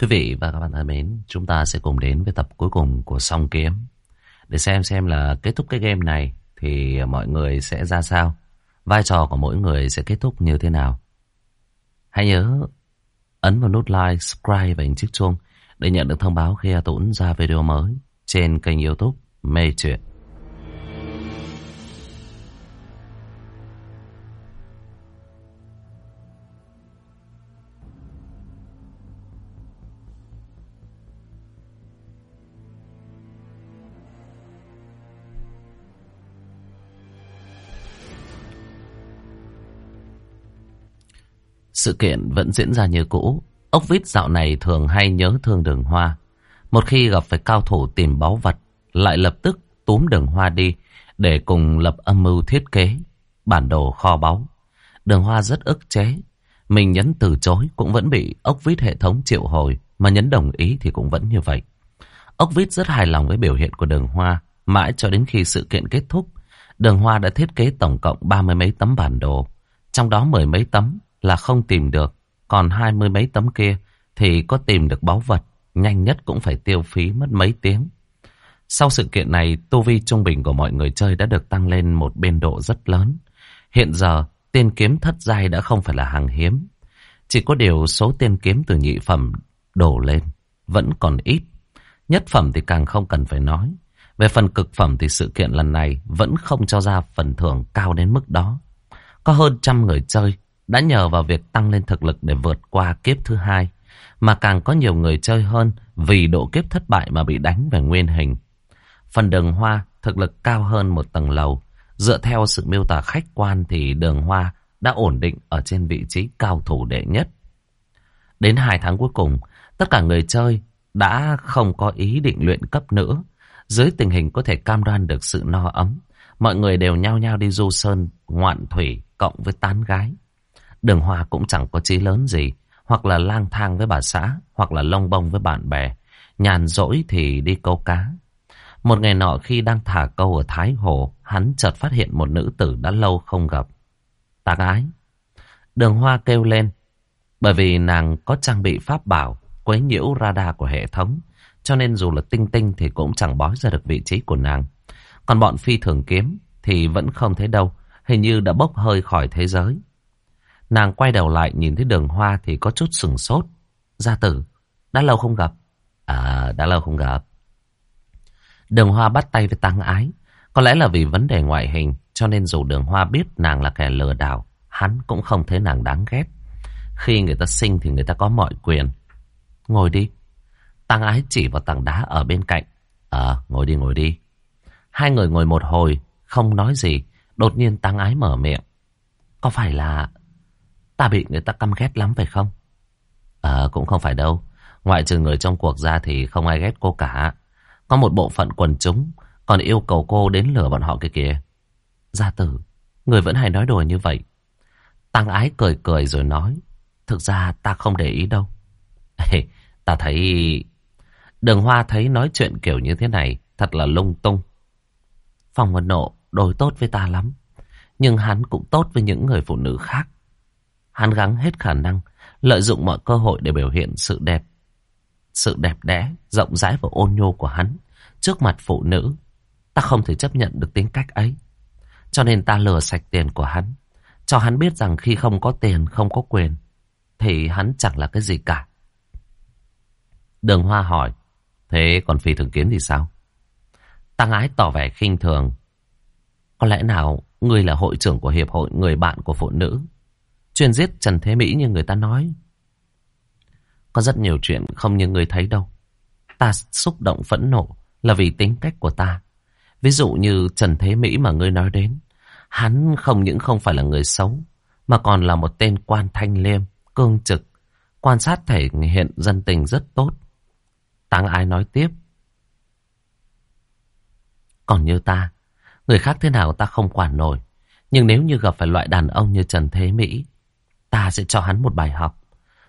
Quý vị và các bạn thân mến, chúng ta sẽ cùng đến với tập cuối cùng của Song Kiếm. Để xem xem là kết thúc cái game này thì mọi người sẽ ra sao. Vai trò của mỗi người sẽ kết thúc như thế nào. Hãy nhớ ấn vào nút like, subscribe và hình chiếc chuông để nhận được thông báo khi A Tũng ra video mới trên kênh youtube Mê Chuyện. Sự kiện vẫn diễn ra như cũ. Ốc vít dạo này thường hay nhớ thương đường hoa. Một khi gặp phải cao thủ tìm báu vật, lại lập tức túm đường hoa đi để cùng lập âm mưu thiết kế, bản đồ kho báu. Đường hoa rất ức chế. Mình nhấn từ chối cũng vẫn bị ốc vít hệ thống triệu hồi, mà nhấn đồng ý thì cũng vẫn như vậy. Ốc vít rất hài lòng với biểu hiện của đường hoa, mãi cho đến khi sự kiện kết thúc. Đường hoa đã thiết kế tổng cộng ba mươi mấy tấm bản đồ, trong đó mười mấy tấm là không tìm được, còn hai mươi mấy tấm kia thì có tìm được báu vật, nhanh nhất cũng phải tiêu phí mất mấy tiếng. Sau sự kiện này, tu vi trung bình của mọi người chơi đã được tăng lên một biên độ rất lớn. Hiện giờ, tiên kiếm thất giai đã không phải là hàng hiếm. Chỉ có điều số tiên kiếm từ nhị phẩm đổ lên, vẫn còn ít. Nhất phẩm thì càng không cần phải nói. Về phần cực phẩm thì sự kiện lần này vẫn không cho ra phần thưởng cao đến mức đó. Có hơn trăm người chơi đã nhờ vào việc tăng lên thực lực để vượt qua kiếp thứ hai, mà càng có nhiều người chơi hơn vì độ kiếp thất bại mà bị đánh về nguyên hình. Phần đường hoa thực lực cao hơn một tầng lầu, dựa theo sự miêu tả khách quan thì đường hoa đã ổn định ở trên vị trí cao thủ đệ nhất. Đến hai tháng cuối cùng, tất cả người chơi đã không có ý định luyện cấp nữa. Dưới tình hình có thể cam đoan được sự no ấm, mọi người đều nhao nhao đi du sơn, ngoạn thủy, cộng với tán gái. Đường Hoa cũng chẳng có chí lớn gì, hoặc là lang thang với bà xã, hoặc là lông bông với bạn bè. Nhàn rỗi thì đi câu cá. Một ngày nọ khi đang thả câu ở Thái Hồ, hắn chợt phát hiện một nữ tử đã lâu không gặp. Tạc ái. Đường Hoa kêu lên, bởi vì nàng có trang bị pháp bảo, quấy nhiễu radar của hệ thống, cho nên dù là tinh tinh thì cũng chẳng bói ra được vị trí của nàng. Còn bọn phi thường kiếm thì vẫn không thấy đâu, hình như đã bốc hơi khỏi thế giới. Nàng quay đầu lại nhìn thấy đường hoa thì có chút sừng sốt. Gia tử, đã lâu không gặp. À, đã lâu không gặp. Đường hoa bắt tay với tăng ái. Có lẽ là vì vấn đề ngoại hình, cho nên dù đường hoa biết nàng là kẻ lừa đảo, hắn cũng không thấy nàng đáng ghét. Khi người ta sinh thì người ta có mọi quyền. Ngồi đi. Tăng ái chỉ vào tảng đá ở bên cạnh. Ờ, ngồi đi, ngồi đi. Hai người ngồi một hồi, không nói gì. Đột nhiên tăng ái mở miệng. Có phải là Ta bị người ta căm ghét lắm phải không? Ờ cũng không phải đâu. Ngoại trừ người trong cuộc ra thì không ai ghét cô cả. Có một bộ phận quần chúng còn yêu cầu cô đến lừa bọn họ kia kìa. Gia tử, người vẫn hay nói đùa như vậy. Tăng ái cười cười rồi nói. Thực ra ta không để ý đâu. Ê, ta thấy... Đường Hoa thấy nói chuyện kiểu như thế này thật là lung tung. Phòng Vân Nộ đối tốt với ta lắm. Nhưng hắn cũng tốt với những người phụ nữ khác. Hắn gắng hết khả năng, lợi dụng mọi cơ hội để biểu hiện sự đẹp. Sự đẹp đẽ, rộng rãi và ôn nhô của hắn trước mặt phụ nữ. Ta không thể chấp nhận được tính cách ấy. Cho nên ta lừa sạch tiền của hắn. Cho hắn biết rằng khi không có tiền, không có quyền, thì hắn chẳng là cái gì cả. Đường Hoa hỏi, thế còn phi thường kiến thì sao? Tăng ái tỏ vẻ khinh thường. Có lẽ nào ngươi là hội trưởng của hiệp hội người bạn của phụ nữ? Chuyên giết Trần Thế Mỹ như người ta nói. Có rất nhiều chuyện không như người thấy đâu. Ta xúc động phẫn nộ là vì tính cách của ta. Ví dụ như Trần Thế Mỹ mà ngươi nói đến. Hắn không những không phải là người xấu, mà còn là một tên quan thanh liêm, cương trực, quan sát thể hiện dân tình rất tốt. Tăng ai nói tiếp. Còn như ta, người khác thế nào ta không quản nổi. Nhưng nếu như gặp phải loại đàn ông như Trần Thế Mỹ, Ta sẽ cho hắn một bài học.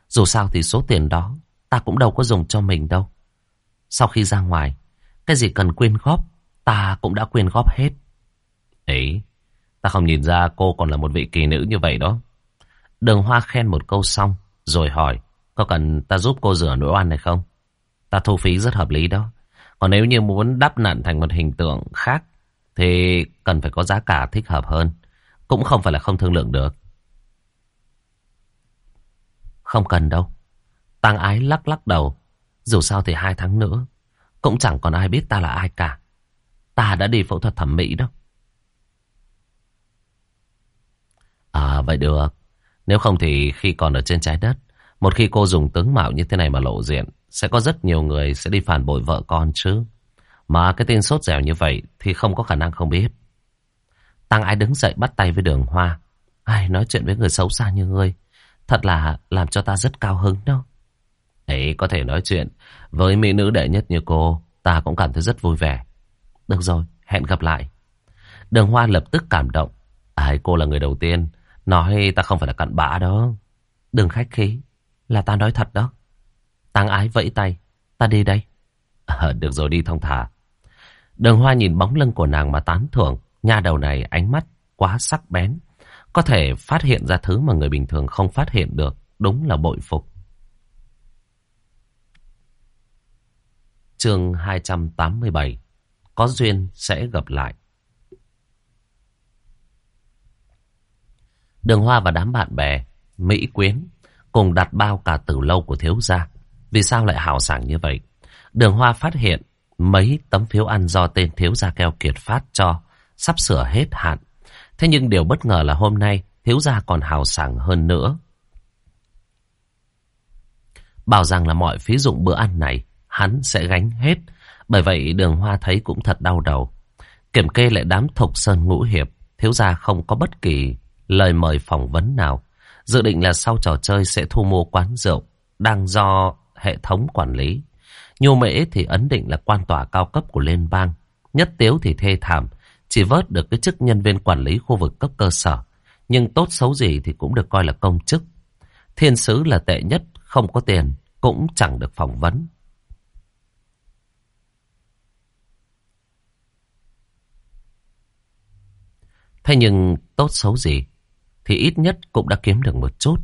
Dù sao thì số tiền đó ta cũng đâu có dùng cho mình đâu. Sau khi ra ngoài, cái gì cần quyên góp, ta cũng đã quyên góp hết. Ấy, ta không nhìn ra cô còn là một vị kỳ nữ như vậy đó. Đường Hoa khen một câu xong, rồi hỏi, Có cần ta giúp cô rửa nỗi oan này không? Ta thu phí rất hợp lý đó. Còn nếu như muốn đắp nặn thành một hình tượng khác thì cần phải có giá cả thích hợp hơn. Cũng không phải là không thương lượng được. Không cần đâu. Tăng ái lắc lắc đầu. Dù sao thì hai tháng nữa. Cũng chẳng còn ai biết ta là ai cả. Ta đã đi phẫu thuật thẩm mỹ đâu. À vậy được. Nếu không thì khi còn ở trên trái đất. Một khi cô dùng tướng mạo như thế này mà lộ diện. Sẽ có rất nhiều người sẽ đi phản bội vợ con chứ. Mà cái tên sốt dẻo như vậy thì không có khả năng không biết. Tăng ái đứng dậy bắt tay với đường hoa. Ai nói chuyện với người xấu xa như ngươi. Thật là làm cho ta rất cao hứng đâu. Ấy có thể nói chuyện với mỹ nữ đệ nhất như cô. Ta cũng cảm thấy rất vui vẻ. Được rồi, hẹn gặp lại. Đường hoa lập tức cảm động. Ai cô là người đầu tiên. Nói ta không phải là cặn bã đó. Đừng khách khí. Là ta nói thật đó. Tăng ái vẫy tay. Ta đi đây. À, được rồi đi thông thả. Đường hoa nhìn bóng lưng của nàng mà tán thưởng. Nha đầu này ánh mắt quá sắc bén. Có thể phát hiện ra thứ mà người bình thường không phát hiện được. Đúng là bội phục. chương 287 Có duyên sẽ gặp lại. Đường Hoa và đám bạn bè, Mỹ Quyến, cùng đặt bao cả từ lâu của thiếu gia. Vì sao lại hào sảng như vậy? Đường Hoa phát hiện mấy tấm phiếu ăn do tên thiếu gia keo kiệt phát cho sắp sửa hết hạn. Thế nhưng điều bất ngờ là hôm nay thiếu gia còn hào sảng hơn nữa. Bảo rằng là mọi phí dụng bữa ăn này hắn sẽ gánh hết. Bởi vậy đường hoa thấy cũng thật đau đầu. Kiểm kê lại đám thục sơn ngũ hiệp, thiếu gia không có bất kỳ lời mời phỏng vấn nào. Dự định là sau trò chơi sẽ thu mua quán rượu, đang do hệ thống quản lý. Nhô mễ thì ấn định là quan tòa cao cấp của liên bang. Nhất tiếu thì thê thảm, chỉ vớt được cái chức nhân viên quản lý khu vực cấp cơ sở. Nhưng tốt xấu gì thì cũng được coi là công chức. Thiên sứ là tệ nhất, không có tiền, cũng chẳng được phỏng vấn. Thế nhưng tốt xấu gì thì ít nhất cũng đã kiếm được một chút.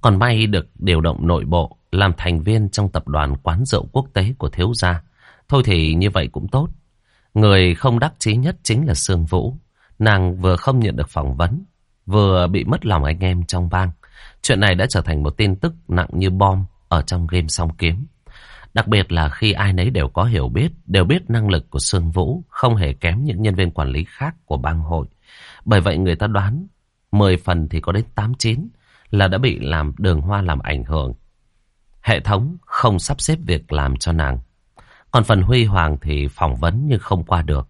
Còn may được điều động nội bộ làm thành viên trong tập đoàn quán rượu quốc tế của thiếu gia. Thôi thì như vậy cũng tốt. Người không đắc chí nhất chính là Sương Vũ. Nàng vừa không nhận được phỏng vấn, vừa bị mất lòng anh em trong bang. Chuyện này đã trở thành một tin tức nặng như bom ở trong game song kiếm. Đặc biệt là khi ai nấy đều có hiểu biết, đều biết năng lực của Sương Vũ không hề kém những nhân viên quản lý khác của bang hội. Bởi vậy người ta đoán 10 phần thì có đến 8-9 là đã bị làm đường hoa làm ảnh hưởng. Hệ thống không sắp xếp việc làm cho nàng. Còn phần Huy Hoàng thì phỏng vấn nhưng không qua được.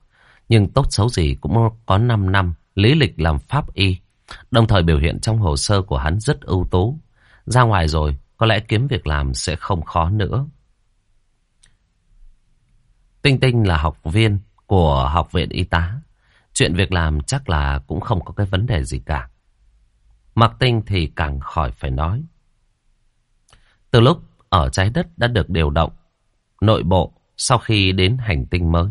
Nhưng tốt xấu gì cũng có 5 năm lý lịch làm pháp y. Đồng thời biểu hiện trong hồ sơ của hắn rất ưu tú. Ra ngoài rồi, có lẽ kiếm việc làm sẽ không khó nữa. Tinh Tinh là học viên của học viện y tá. Chuyện việc làm chắc là cũng không có cái vấn đề gì cả. Mặc tinh thì càng khỏi phải nói. Từ lúc ở trái đất đã được điều động, nội bộ sau khi đến hành tinh mới,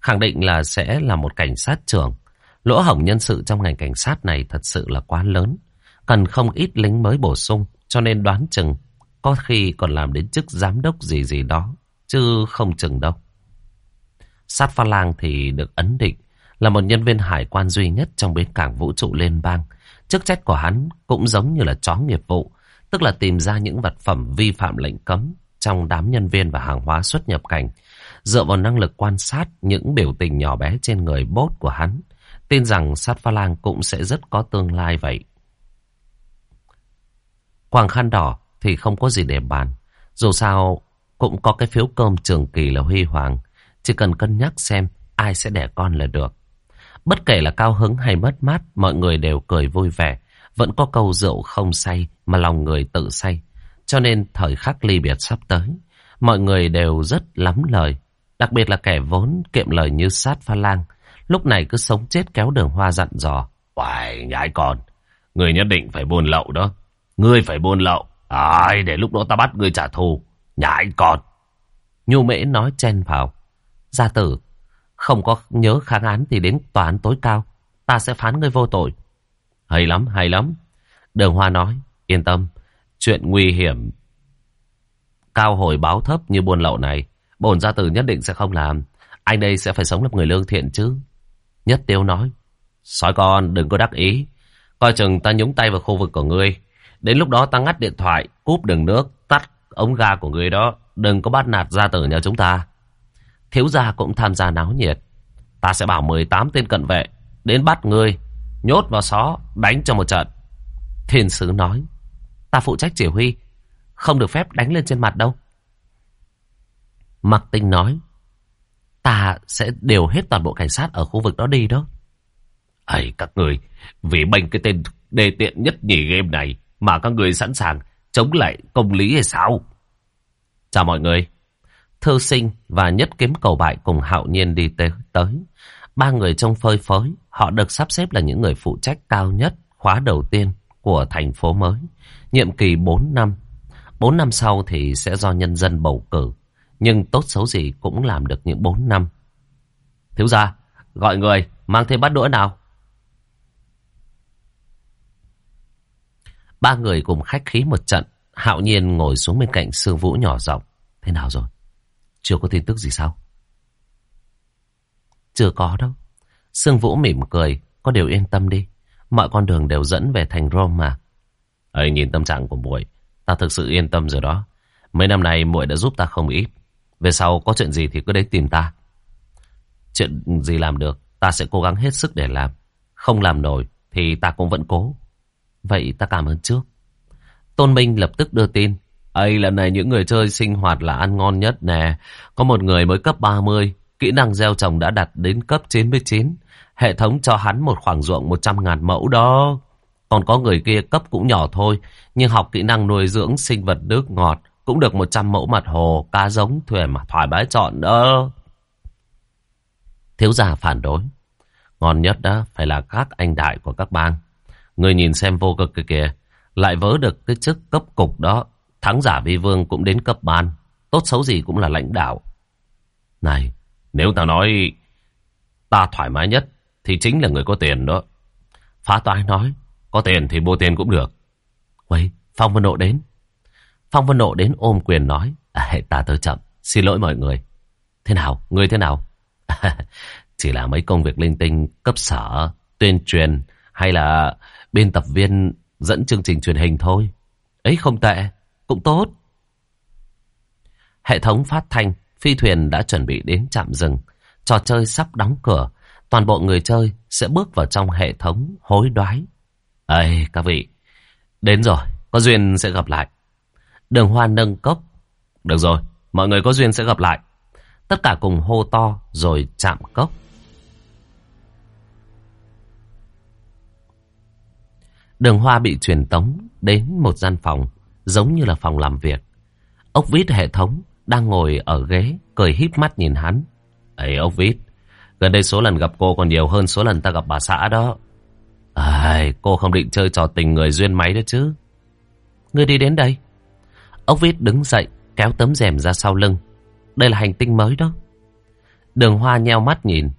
khẳng định là sẽ là một cảnh sát trưởng. Lỗ hổng nhân sự trong ngành cảnh sát này thật sự là quá lớn. Cần không ít lính mới bổ sung, cho nên đoán chừng có khi còn làm đến chức giám đốc gì gì đó, chứ không chừng đâu. Sát pha lang thì được ấn định là một nhân viên hải quan duy nhất trong bến cảng vũ trụ liên bang. Chức trách của hắn cũng giống như là chó nghiệp vụ, tức là tìm ra những vật phẩm vi phạm lệnh cấm trong đám nhân viên và hàng hóa xuất nhập cảnh. Dựa vào năng lực quan sát những biểu tình nhỏ bé trên người bốt của hắn, tin rằng sát pha lang cũng sẽ rất có tương lai vậy. Quàng khăn đỏ thì không có gì để bàn. Dù sao cũng có cái phiếu cơm trường kỳ là huy hoàng. Chỉ cần cân nhắc xem ai sẽ đẻ con là được. Bất kể là cao hứng hay mất mát, mọi người đều cười vui vẻ. Vẫn có câu rượu không say mà lòng người tự say. Cho nên thời khắc ly biệt sắp tới, mọi người đều rất lắm lời. Đặc biệt là kẻ vốn kiệm lời như sát pha lang. Lúc này cứ sống chết kéo đường hoa dặn dò. Hoài, nhãi con, người nhất định phải buôn lậu đó. Ngươi phải buôn lậu. Ai, để lúc đó ta bắt ngươi trả thù. Nhãi con. Nhu mễ nói chen vào. Gia tử, không có nhớ kháng án thì đến tòa án tối cao. Ta sẽ phán ngươi vô tội. Hay lắm, hay lắm. Đường Hoa nói, yên tâm. Chuyện nguy hiểm cao hồi báo thấp như buôn lậu này, bổn gia tử nhất định sẽ không làm. Anh đây sẽ phải sống làm người lương thiện chứ. Nhất tiêu nói. Sói con đừng có đắc ý. Coi chừng ta nhúng tay vào khu vực của ngươi. Đến lúc đó ta ngắt điện thoại, cúp đường nước, tắt ống ga của ngươi đó. Đừng có bắt nạt gia tử nhà chúng ta. Thiếu gia cũng tham gia náo nhiệt. Ta sẽ bảo 18 tên cận vệ đến bắt ngươi, nhốt vào xó, đánh cho một trận. Thiên sứ nói, ta phụ trách chỉ huy, không được phép đánh lên trên mặt đâu. Mặc tinh nói, ta sẽ điều hết toàn bộ cảnh sát ở khu vực đó đi đó. Ây, các người, vì bênh cái tên đề tiện nhất nhì game này mà các người sẵn sàng chống lại công lý hay sao? Chào mọi người. Thư sinh và nhất kiếm cầu bại cùng hạo nhiên đi tới. tới. Ba người trong phơi phới, họ được sắp xếp là những người phụ trách cao nhất khóa đầu tiên của thành phố mới. Nhiệm kỳ 4 năm. 4 năm sau thì sẽ do nhân dân bầu cử. Nhưng tốt xấu gì cũng làm được những 4 năm. Thiếu gia, gọi người, mang thêm bát đũa nào. Ba người cùng khách khí một trận. Hạo nhiên ngồi xuống bên cạnh Sương Vũ nhỏ giọng. Thế nào rồi? Chưa có tin tức gì sao? Chưa có đâu. Sương Vũ mỉm cười. Có điều yên tâm đi. Mọi con đường đều dẫn về thành Rome mà. Ơi nhìn tâm trạng của muội, ta thực sự yên tâm rồi đó. Mấy năm nay muội đã giúp ta không ít. Về sau có chuyện gì thì cứ đến tìm ta. Chuyện gì làm được, ta sẽ cố gắng hết sức để làm. Không làm nổi thì ta cũng vẫn cố. Vậy ta cảm ơn trước. Tôn Minh lập tức đưa tin. ấy lần này những người chơi sinh hoạt là ăn ngon nhất nè. Có một người mới cấp 30. Kỹ năng gieo trồng đã đạt đến cấp 99. Hệ thống cho hắn một khoảng ruộng 100 ngàn mẫu đó. Còn có người kia cấp cũng nhỏ thôi. Nhưng học kỹ năng nuôi dưỡng sinh vật nước ngọt. Cũng được 100 mẫu mặt hồ, cá giống, thuyền mà thoải mái chọn đó. Thiếu gia phản đối. Ngon nhất đó phải là các anh đại của các bang. Người nhìn xem vô cực kia kìa. Lại vớ được cái chức cấp cục đó. Thắng giả vi vương cũng đến cấp ban. Tốt xấu gì cũng là lãnh đạo. Này, nếu tao nói ta thoải mái nhất thì chính là người có tiền đó. Phá toái nói, có tiền thì mua tiền cũng được. Quay, Phong Vân Nộ đến. Phong Vân Nộ đến ôm quyền nói, à, ta tới chậm, xin lỗi mọi người. Thế nào, người thế nào? Chỉ là mấy công việc linh tinh cấp sở, tuyên truyền hay là biên tập viên dẫn chương trình truyền hình thôi. Ấy không tệ, cũng tốt. Hệ thống phát thanh, phi thuyền đã chuẩn bị đến trạm rừng. Trò chơi sắp đóng cửa. Toàn bộ người chơi sẽ bước vào trong hệ thống hối đoái. Ây, các vị, đến rồi, có duyên sẽ gặp lại. Đường hoa nâng cốc. Được rồi, mọi người có duyên sẽ gặp lại. Tất cả cùng hô to rồi chạm cốc. Đường hoa bị truyền tống đến một gian phòng giống như là phòng làm việc. Ốc vít hệ thống đang ngồi ở ghế cười híp mắt nhìn hắn. Ấy ốc vít, gần đây số lần gặp cô còn nhiều hơn số lần ta gặp bà xã đó. Ai, cô không định chơi trò tình người duyên máy đó chứ. Ngươi đi đến đây. Ốc vít đứng dậy kéo tấm rèm ra sau lưng. Đây là hành tinh mới đó. Đường hoa nheo mắt nhìn.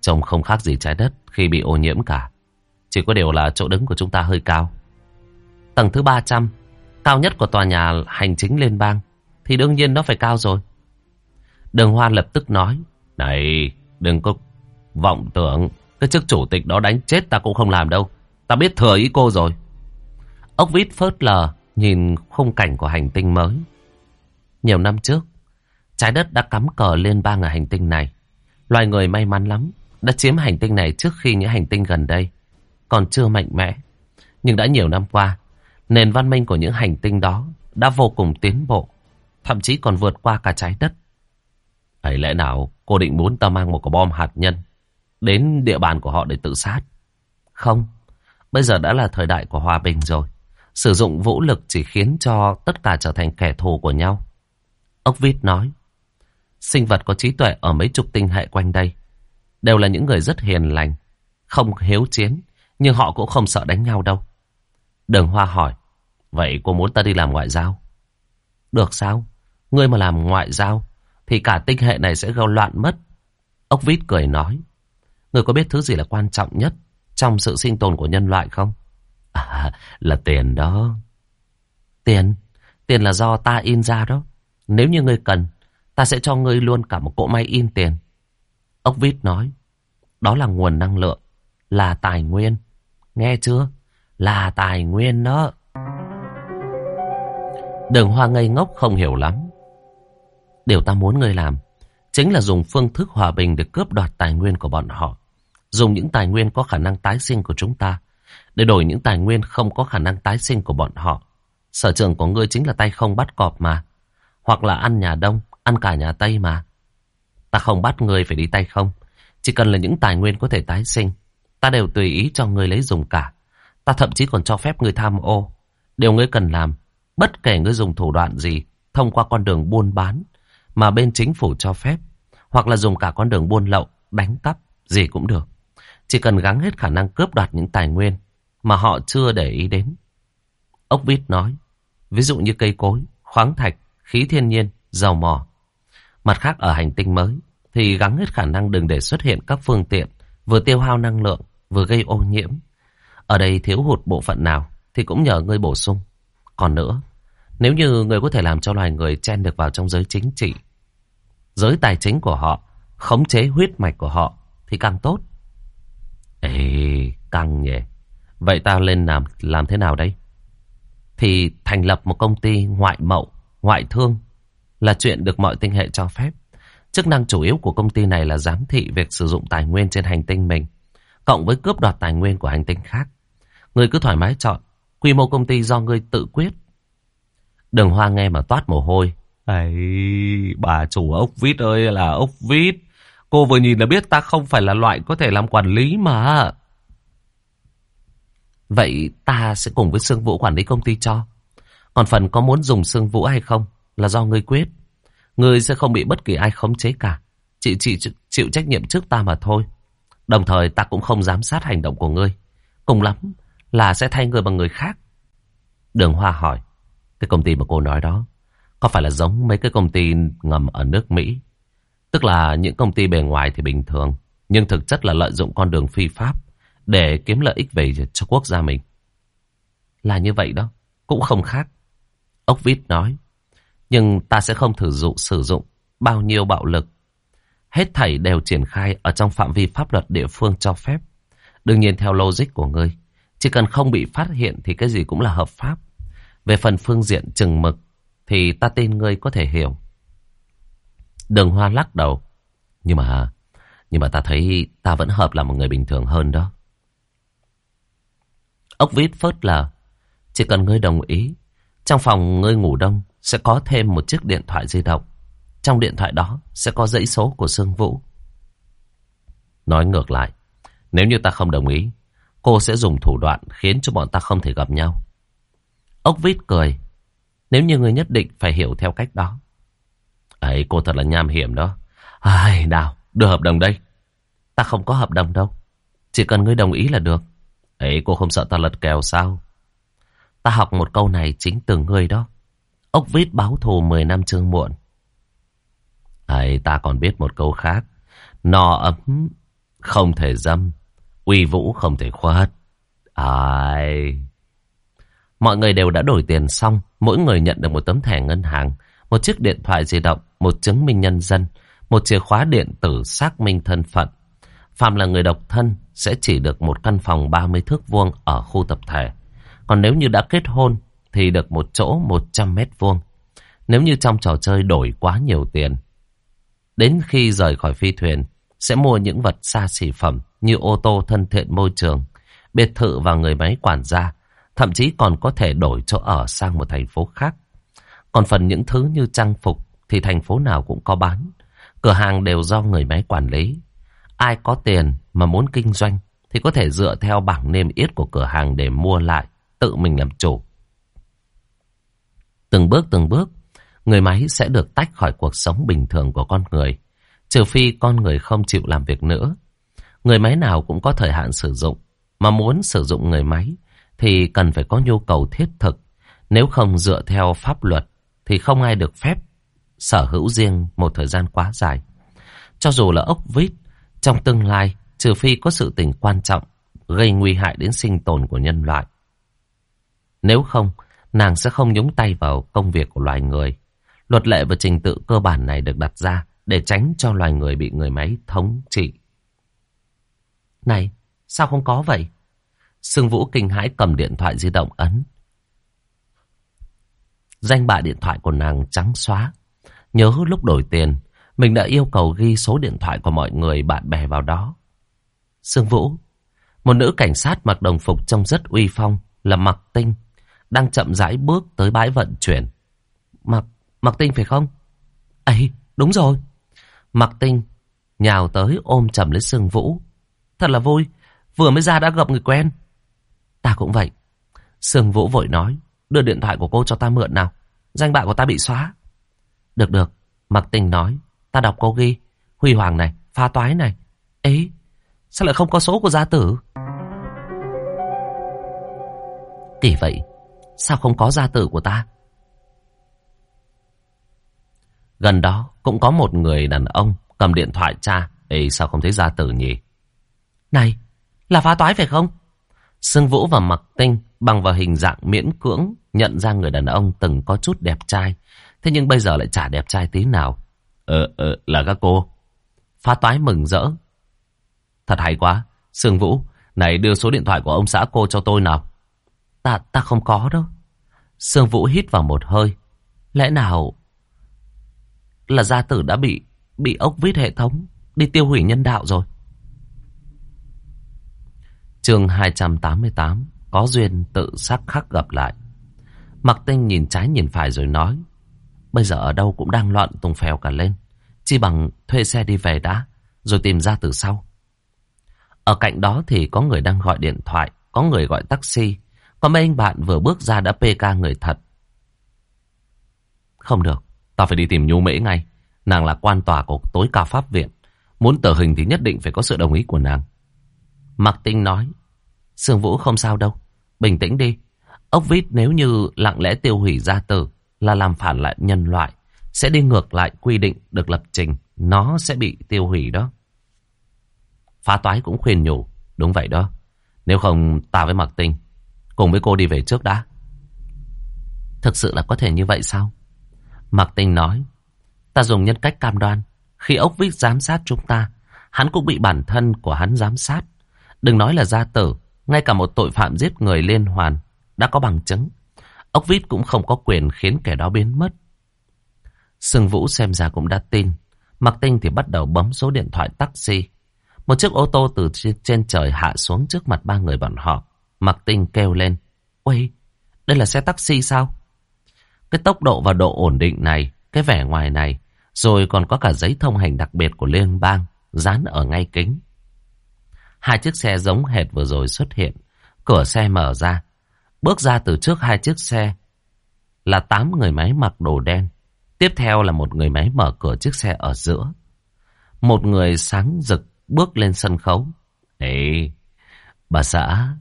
Trông không khác gì trái đất khi bị ô nhiễm cả. Chỉ có điều là chỗ đứng của chúng ta hơi cao. Tầng thứ 300, cao nhất của tòa nhà hành chính liên bang, thì đương nhiên nó phải cao rồi. Đường Hoa lập tức nói, Này, đừng có vọng tưởng, cái chức chủ tịch đó đánh chết ta cũng không làm đâu. Ta biết thừa ý cô rồi. Ốc vít phớt lờ, nhìn khung cảnh của hành tinh mới. Nhiều năm trước, trái đất đã cắm cờ liên bang ở hành tinh này. Loài người may mắn lắm, đã chiếm hành tinh này trước khi những hành tinh gần đây còn chưa mạnh mẽ. Nhưng đã nhiều năm qua, nền văn minh của những hành tinh đó đã vô cùng tiến bộ, thậm chí còn vượt qua cả trái đất. Ấy lẽ nào cô định muốn ta mang một quả bom hạt nhân đến địa bàn của họ để tự sát? Không, bây giờ đã là thời đại của hòa bình rồi. Sử dụng vũ lực chỉ khiến cho tất cả trở thành kẻ thù của nhau. Ốc Vít nói, sinh vật có trí tuệ ở mấy chục tinh hệ quanh đây đều là những người rất hiền lành, không hiếu chiến, nhưng họ cũng không sợ đánh nhau đâu. Đường Hoa hỏi. Vậy cô muốn ta đi làm ngoại giao? Được sao? Ngươi mà làm ngoại giao thì cả tinh hệ này sẽ gâu loạn mất. Ốc Vít cười nói. Người có biết thứ gì là quan trọng nhất trong sự sinh tồn của nhân loại không? À, là tiền đó. Tiền? Tiền là do ta in ra đó. Nếu như ngươi cần, ta sẽ cho ngươi luôn cả một cỗ máy in tiền. Ốc vít nói, đó là nguồn năng lượng, là tài nguyên. Nghe chưa? Là tài nguyên đó. Đường hoa ngây ngốc không hiểu lắm. Điều ta muốn ngươi làm chính là dùng phương thức hòa bình để cướp đoạt tài nguyên của bọn họ. Dùng những tài nguyên có khả năng tái sinh của chúng ta để đổi những tài nguyên không có khả năng tái sinh của bọn họ. Sở trường của ngươi chính là tay không bắt cọp mà. Hoặc là ăn nhà đông, ăn cả nhà Tây mà. Ta không bắt ngươi phải đi tay không. Chỉ cần là những tài nguyên có thể tái sinh. Ta đều tùy ý cho ngươi lấy dùng cả. Ta thậm chí còn cho phép ngươi tham ô. Điều ngươi cần làm, bất kể ngươi dùng thủ đoạn gì, thông qua con đường buôn bán, mà bên chính phủ cho phép, hoặc là dùng cả con đường buôn lậu, đánh cắp, gì cũng được. Chỉ cần gắng hết khả năng cướp đoạt những tài nguyên mà họ chưa để ý đến. Ốc vít nói, ví dụ như cây cối, khoáng thạch, khí thiên nhiên, dầu mỏ. Mặt khác ở hành tinh mới, thì gắng hết khả năng đừng để xuất hiện các phương tiện vừa tiêu hao năng lượng, vừa gây ô nhiễm. Ở đây thiếu hụt bộ phận nào thì cũng nhờ ngươi bổ sung. Còn nữa, nếu như người có thể làm cho loài người chen được vào trong giới chính trị, giới tài chính của họ, khống chế huyết mạch của họ thì càng tốt. Ê, căng nhỉ. Vậy tao lên làm làm thế nào đây? Thì thành lập một công ty ngoại mậu, ngoại thương là chuyện được mọi tinh hệ cho phép. Chức năng chủ yếu của công ty này là giám thị việc sử dụng tài nguyên trên hành tinh mình, cộng với cướp đoạt tài nguyên của hành tinh khác. Người cứ thoải mái chọn, quy mô công ty do ngươi tự quyết. Đường Hoa nghe mà toát mồ hôi. Ấy, bà chủ ốc vít ơi là ốc vít. Cô vừa nhìn là biết ta không phải là loại có thể làm quản lý mà. Vậy ta sẽ cùng với Sương Vũ quản lý công ty cho. Còn phần có muốn dùng Sương Vũ hay không là do ngươi quyết. Ngươi sẽ không bị bất kỳ ai khống chế cả. Chị chỉ chịu trách nhiệm trước ta mà thôi. Đồng thời ta cũng không giám sát hành động của ngươi. Cùng lắm là sẽ thay người bằng người khác. Đường Hoa hỏi. Cái công ty mà cô nói đó có phải là giống mấy cái công ty ngầm ở nước Mỹ? Tức là những công ty bề ngoài thì bình thường, nhưng thực chất là lợi dụng con đường phi pháp để kiếm lợi ích về cho quốc gia mình. Là như vậy đó, cũng không khác. Ốc Vít nói, nhưng ta sẽ không thử dụng sử dụng bao nhiêu bạo lực. Hết thảy đều triển khai ở trong phạm vi pháp luật địa phương cho phép. Đương nhiên theo logic của ngươi, chỉ cần không bị phát hiện thì cái gì cũng là hợp pháp. Về phần phương diện chừng mực thì ta tin ngươi có thể hiểu. Đường Hoa lắc đầu. Nhưng mà, nhưng mà ta thấy ta vẫn hợp là một người bình thường hơn đó. Ốc vít phớt là chỉ cần ngươi đồng ý, trong phòng ngươi ngủ đông sẽ có thêm một chiếc điện thoại di động. Trong điện thoại đó sẽ có dãy số của Sương Vũ. Nói ngược lại, nếu như ta không đồng ý, cô sẽ dùng thủ đoạn khiến cho bọn ta không thể gặp nhau. Ốc vít cười. Nếu như ngươi nhất định phải hiểu theo cách đó. Ấy, cô thật là nham hiểm đó. Ai, nào, đưa hợp đồng đây. Ta không có hợp đồng đâu. Chỉ cần ngươi đồng ý là được. Ấy, cô không sợ ta lật kèo sao? Ta học một câu này chính từ ngươi đó. Ốc vít báo thù 10 năm trương muộn. Ấy, ta còn biết một câu khác. No ấm, không thể dâm. Uy vũ không thể khuất. Ai... Mọi người đều đã đổi tiền xong, mỗi người nhận được một tấm thẻ ngân hàng, một chiếc điện thoại di động, một chứng minh nhân dân, một chìa khóa điện tử xác minh thân phận. Phạm là người độc thân sẽ chỉ được một căn phòng 30 thước vuông ở khu tập thể. Còn nếu như đã kết hôn thì được một chỗ 100 mét vuông. Nếu như trong trò chơi đổi quá nhiều tiền. Đến khi rời khỏi phi thuyền sẽ mua những vật xa xỉ phẩm như ô tô thân thiện môi trường, biệt thự và người máy quản gia Thậm chí còn có thể đổi chỗ ở sang một thành phố khác. Còn phần những thứ như trang phục thì thành phố nào cũng có bán. Cửa hàng đều do người máy quản lý. Ai có tiền mà muốn kinh doanh thì có thể dựa theo bảng niêm yết của cửa hàng để mua lại, tự mình làm chủ. Từng bước từng bước, người máy sẽ được tách khỏi cuộc sống bình thường của con người. Trừ phi con người không chịu làm việc nữa. Người máy nào cũng có thời hạn sử dụng. Mà muốn sử dụng người máy thì cần phải có nhu cầu thiết thực. Nếu không dựa theo pháp luật thì không ai được phép sở hữu riêng một thời gian quá dài. Cho dù là ốc vít, trong tương lai, trừ phi có sự tình quan trọng, gây nguy hại đến sinh tồn của nhân loại. Nếu không, nàng sẽ không nhúng tay vào công việc của loài người. Luật lệ và trình tự cơ bản này được đặt ra để tránh cho loài người bị người máy thống trị. Này, sao không có vậy? Sương Vũ kinh hãi cầm điện thoại di động ấn. Danh bạ điện thoại của nàng trắng xóa. Nhớ lúc đổi tiền, mình đã yêu cầu ghi số điện thoại của mọi người bạn bè vào đó. Sương Vũ, một nữ cảnh sát mặc đồng phục trông rất uy phong là Mặc Tinh, đang chậm rãi bước tới bãi vận chuyển. Mặc, Mặc Tinh phải không? ấy đúng rồi. Mặc Tinh nhào tới ôm chầm lấy Sương Vũ. Thật là vui, vừa mới ra đã gặp người quen. Ta cũng vậy. Sương Vũ vội nói, đưa điện thoại của cô cho ta mượn nào. Danh bạ của ta bị xóa. Được được, Mặc tình nói, ta đọc cô ghi. Huy Hoàng này, pha toái này. Ấy, sao lại không có số của gia tử? Kỳ vậy, sao không có gia tử của ta? Gần đó cũng có một người đàn ông cầm điện thoại cha. Ê sao không thấy gia tử nhỉ? Này, là phá toái phải không? Sương Vũ và Mặc Tinh bằng vào hình dạng miễn cưỡng nhận ra người đàn ông từng có chút đẹp trai. Thế nhưng bây giờ lại chả đẹp trai tí nào. Ờ, ờ, là các cô. Phá toái mừng rỡ. Thật hay quá. Sương Vũ, này đưa số điện thoại của ông xã cô cho tôi nào. Ta, ta không có đâu. Sương Vũ hít vào một hơi. Lẽ nào là gia tử đã bị bị ốc vít hệ thống đi tiêu hủy nhân đạo rồi chương 288 có duyên tự sắc khắc gặp lại. Mặc tinh nhìn trái nhìn phải rồi nói, Bây giờ ở đâu cũng đang loạn tung phèo cả lên. Chi bằng thuê xe đi về đã, Rồi tìm ra từ sau. Ở cạnh đó thì có người đang gọi điện thoại, Có người gọi taxi. Có mấy anh bạn vừa bước ra đã PK người thật. Không được Tao phải đi tìm Nhu Mễ ngay. Nàng là quan tòa của tối cao pháp viện. Muốn tử hình thì nhất định phải có sự đồng ý của nàng. Mạc Tinh nói Sương Vũ không sao đâu Bình tĩnh đi Ốc vít nếu như lặng lẽ tiêu hủy gia tử là làm phản lại nhân loại, sẽ đi ngược lại quy định được lập trình, nó sẽ bị tiêu hủy đó. Phá toái cũng khuyên nhủ, đúng vậy đó. Nếu không ta với Mạc Tinh, cùng với cô đi về trước đã. Thực sự là có thể như vậy sao? Mạc Tinh nói, ta dùng nhân cách cam đoan, khi ốc vít giám sát chúng ta, hắn cũng bị bản thân của hắn giám sát. Đừng nói là gia tử, ngay cả một tội phạm giết người liên hoàn đã có bằng chứng. Ốc vít cũng không có quyền khiến kẻ đó biến mất. Sương Vũ xem ra cũng đã tin. Mặc tinh thì bắt đầu bấm số điện thoại taxi. Một chiếc ô tô từ trên trời hạ xuống trước mặt ba người bọn họ. Mặc tinh kêu lên. Ôi, đây là xe taxi sao? Cái tốc độ và độ ổn định này, cái vẻ ngoài này, rồi còn có cả giấy thông hành đặc biệt của liên bang dán ở ngay kính. Hai chiếc xe giống hệt vừa rồi xuất hiện. Cửa xe mở ra, Bước ra từ trước hai chiếc xe là tám người máy mặc đồ đen. Tiếp theo là một người máy mở cửa chiếc xe ở giữa. Một người sáng rực bước lên sân khấu. Ê, bà xã.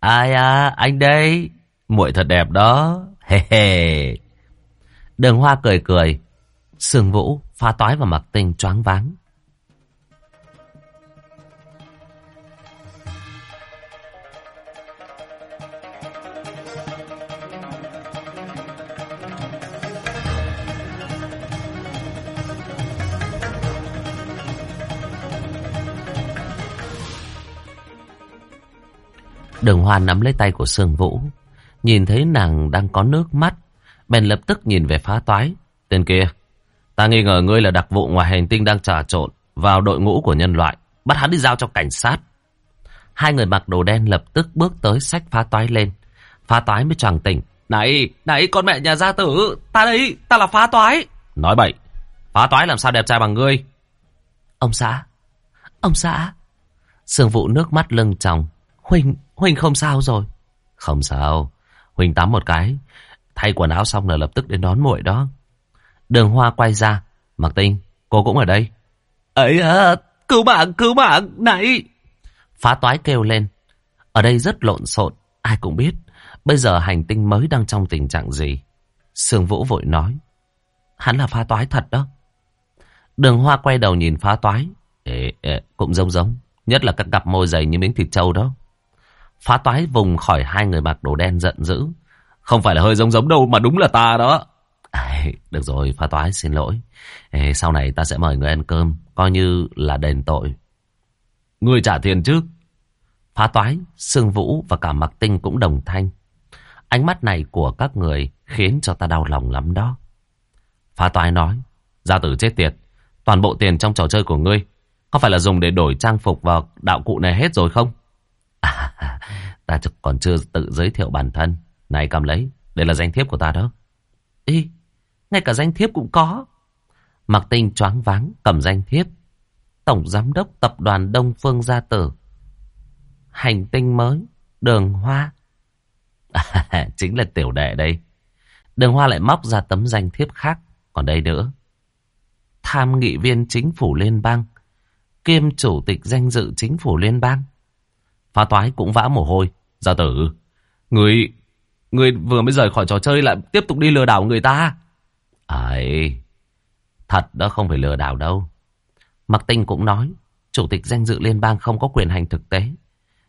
Ai à, anh đây. muội thật đẹp đó. Hê hê. Đường hoa cười cười. Sương Vũ, pha toái và mặc tinh choáng váng. Đường Hoa nắm lấy tay của Sương Vũ. Nhìn thấy nàng đang có nước mắt. Bèn lập tức nhìn về phá toái. Tên kia, ta nghi ngờ ngươi là đặc vụ ngoài hành tinh đang trà trộn vào đội ngũ của nhân loại. Bắt hắn đi giao cho cảnh sát. Hai người mặc đồ đen lập tức bước tới sách phá toái lên. Phá toái mới choàng tỉnh. Này, này con mẹ nhà gia tử, ta đây, ta là phá toái. Nói bậy, phá toái làm sao đẹp trai bằng ngươi. Ông xã, ông xã. Sương vụ nước mắt lưng tròng. Huỳnh, Huỳnh không sao rồi. Không sao. Huỳnh tắm một cái. Thay quần áo xong là lập tức đến đón muội đó. Đường Hoa quay ra. Mặc tinh, cô cũng ở đây. Ấy à, cứu mạng, cứu mạng, này. Phá toái kêu lên. Ở đây rất lộn xộn, ai cũng biết. Bây giờ hành tinh mới đang trong tình trạng gì. Sương Vũ vội nói. Hắn là phá toái thật đó. Đường Hoa quay đầu nhìn phá toái. Ê, ê, cũng giống giống. Nhất là các cặp môi dày như miếng thịt trâu đó. Phá toái vùng khỏi hai người mặc đồ đen giận dữ. Không phải là hơi giống giống đâu mà đúng là ta đó. À, được rồi, Phá toái xin lỗi. À, sau này ta sẽ mời người ăn cơm, coi như là đền tội. Người trả tiền trước. Phá toái, Sương Vũ và cả Mặc Tinh cũng đồng thanh. Ánh mắt này của các người khiến cho ta đau lòng lắm đó. Phá toái nói, gia tử chết tiệt, toàn bộ tiền trong trò chơi của ngươi, có phải là dùng để đổi trang phục vào đạo cụ này hết rồi không? À, ta còn chưa tự giới thiệu bản thân. Này cầm lấy, đây là danh thiếp của ta đó. Ý, ngay cả danh thiếp cũng có. Mặc tinh choáng váng cầm danh thiếp. Tổng giám đốc tập đoàn Đông Phương Gia Tử. Hành tinh mới, đường hoa. À, chính là tiểu đệ đây. Đường hoa lại móc ra tấm danh thiếp khác. Còn đây nữa. Tham nghị viên chính phủ liên bang. Kiêm chủ tịch danh dự chính phủ liên bang. Phá toái cũng vã mồ hôi. Gia tử, người, người vừa mới rời khỏi trò chơi lại tiếp tục đi lừa đảo người ta. Ấy, thật đó không phải lừa đảo đâu. Mạc Tinh cũng nói, chủ tịch danh dự liên bang không có quyền hành thực tế,